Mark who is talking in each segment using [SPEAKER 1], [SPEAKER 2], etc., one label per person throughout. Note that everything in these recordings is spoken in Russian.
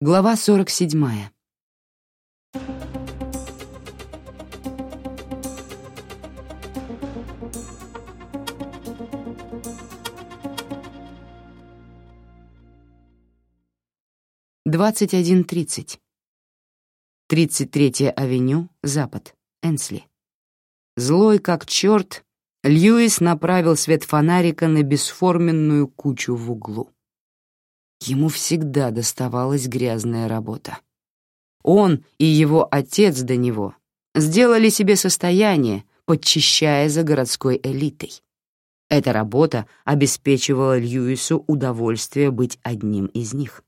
[SPEAKER 1] Глава 47. Двадцать один тридцать. Тридцать третья авеню, Запад, Энсли. Злой как черт, Льюис направил свет фонарика на бесформенную кучу в углу. Ему всегда доставалась грязная работа. Он и его отец до него сделали себе состояние, подчищая за городской элитой. Эта работа обеспечивала Льюису удовольствие быть одним из них.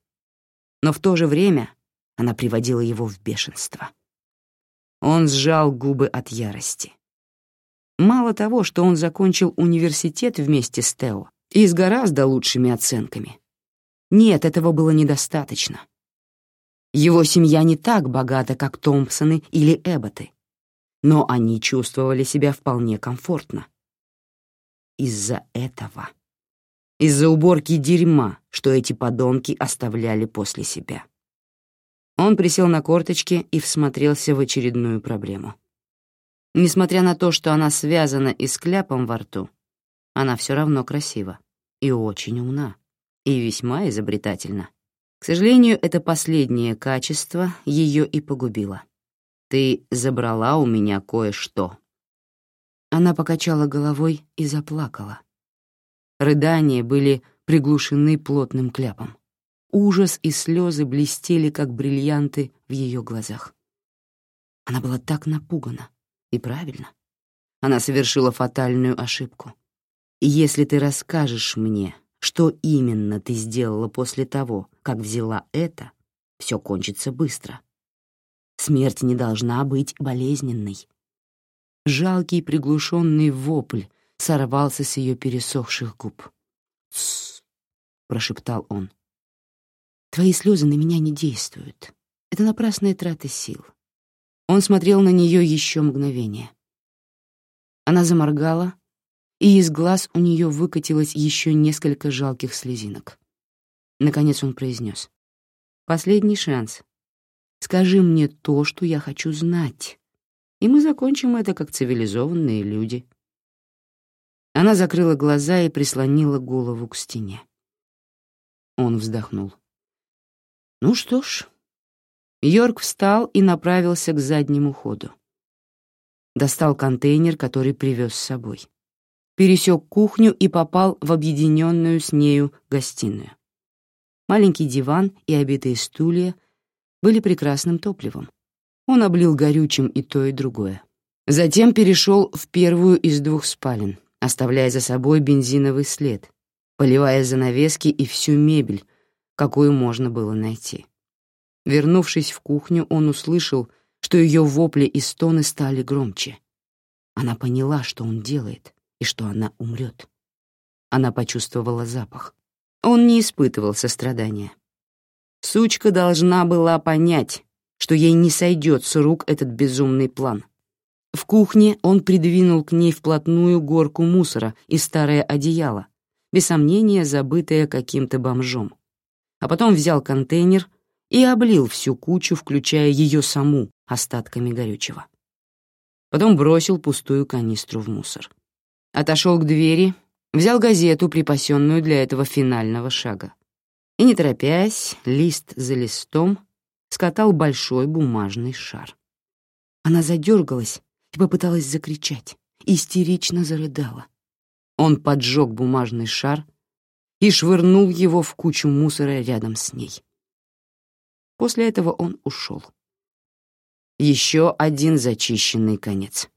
[SPEAKER 1] Но в то же время она приводила его в бешенство. Он сжал губы от ярости. Мало того, что он закончил университет вместе с Тео и с гораздо лучшими оценками, нет, этого было недостаточно. Его семья не так богата, как Томпсоны или Эбботы, но они чувствовали себя вполне комфортно. Из-за этого. Из-за уборки дерьма, что эти подонки оставляли после себя. Он присел на корточки и всмотрелся в очередную проблему. Несмотря на то, что она связана и с кляпом во рту, она все равно красива и очень умна и весьма изобретательна. К сожалению, это последнее качество ее и погубило. Ты забрала у меня кое-что. Она покачала головой и заплакала. Рыдания были приглушены плотным кляпом. Ужас и слезы блестели, как бриллианты в ее глазах. Она была так напугана. И правильно. Она совершила фатальную ошибку. Если ты расскажешь мне, что именно ты сделала после того, как взяла это, все кончится быстро. Смерть не должна быть болезненной. Жалкий приглушенный вопль сорвался с ее пересохших губ. «Тссс», — прошептал он. «Твои слезы на меня не действуют. Это напрасная трата сил». Он смотрел на нее еще мгновение. Она заморгала, и из глаз у нее выкатилось еще несколько жалких слезинок. Наконец он произнес. «Последний шанс. Скажи мне то, что я хочу знать, и мы закончим это как цивилизованные люди». Она закрыла глаза и прислонила голову к стене. Он вздохнул. «Ну что ж». Йорк встал и направился к заднему ходу. Достал контейнер, который привез с собой пересек кухню и попал в объединенную с нею гостиную. Маленький диван и обитые стулья были прекрасным топливом. Он облил горючим и то, и другое. Затем перешел в первую из двух спален, оставляя за собой бензиновый след, поливая занавески и всю мебель, какую можно было найти. Вернувшись в кухню, он услышал, что ее вопли и стоны стали громче. Она поняла, что он делает, и что она умрет. Она почувствовала запах. Он не испытывал сострадания. Сучка должна была понять, что ей не сойдет с рук этот безумный план. В кухне он придвинул к ней вплотную горку мусора и старое одеяло, без сомнения забытое каким-то бомжом. А потом взял контейнер и облил всю кучу, включая ее саму, остатками горючего. Потом бросил пустую канистру в мусор отошел к двери, взял газету, припасенную для этого финального шага, и, не торопясь, лист за листом, скатал большой бумажный шар. Она задергалась и попыталась закричать, истерично зарыдала. Он поджег бумажный шар и швырнул его в кучу мусора рядом с ней. После этого он ушел. Еще один зачищенный конец.